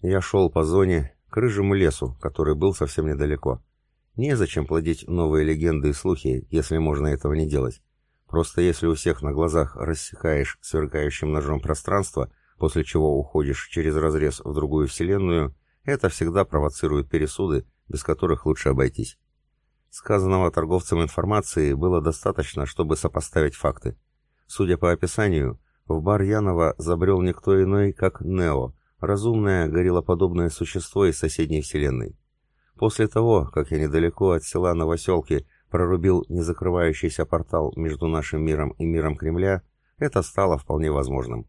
я шел по зоне к рыжему лесу, который был совсем недалеко. Незачем плодить новые легенды и слухи, если можно этого не делать. Просто если у всех на глазах рассекаешь сверкающим ножом пространство, после чего уходишь через разрез в другую вселенную, это всегда провоцирует пересуды, без которых лучше обойтись. Сказанного торговцем информации было достаточно, чтобы сопоставить факты. Судя по описанию, в бар Янова забрел никто иной, как Нео, разумное гориллоподобное существо из соседней вселенной. После того, как я недалеко от села Новоселки прорубил незакрывающийся портал между нашим миром и миром Кремля, это стало вполне возможным.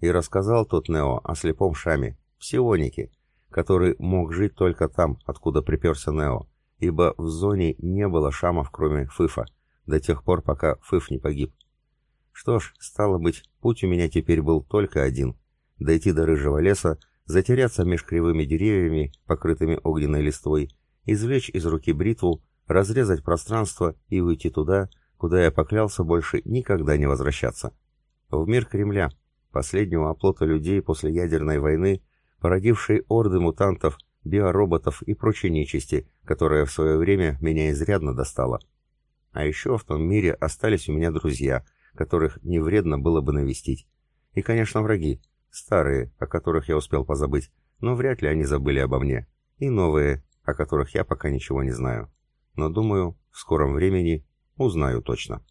И рассказал тот Нео о слепом Шаме, псионике, который мог жить только там, откуда приперся Нео, ибо в зоне не было шамов, кроме Фыфа, до тех пор, пока Фыф не погиб. Что ж, стало быть, путь у меня теперь был только один — дойти до рыжего леса, затеряться меж кривыми деревьями, покрытыми огненной листвой, извлечь из руки бритву, разрезать пространство и уйти туда, куда я поклялся больше никогда не возвращаться. В мир Кремля, последнего оплота людей после ядерной войны, породившей орды мутантов, биороботов и прочей нечисти, которая в свое время меня изрядно достала. А еще в том мире остались у меня друзья, которых не вредно было бы навестить. И, конечно, враги, старые, о которых я успел позабыть, но вряд ли они забыли обо мне, и новые, о которых я пока ничего не знаю. Но думаю, в скором времени узнаю точно.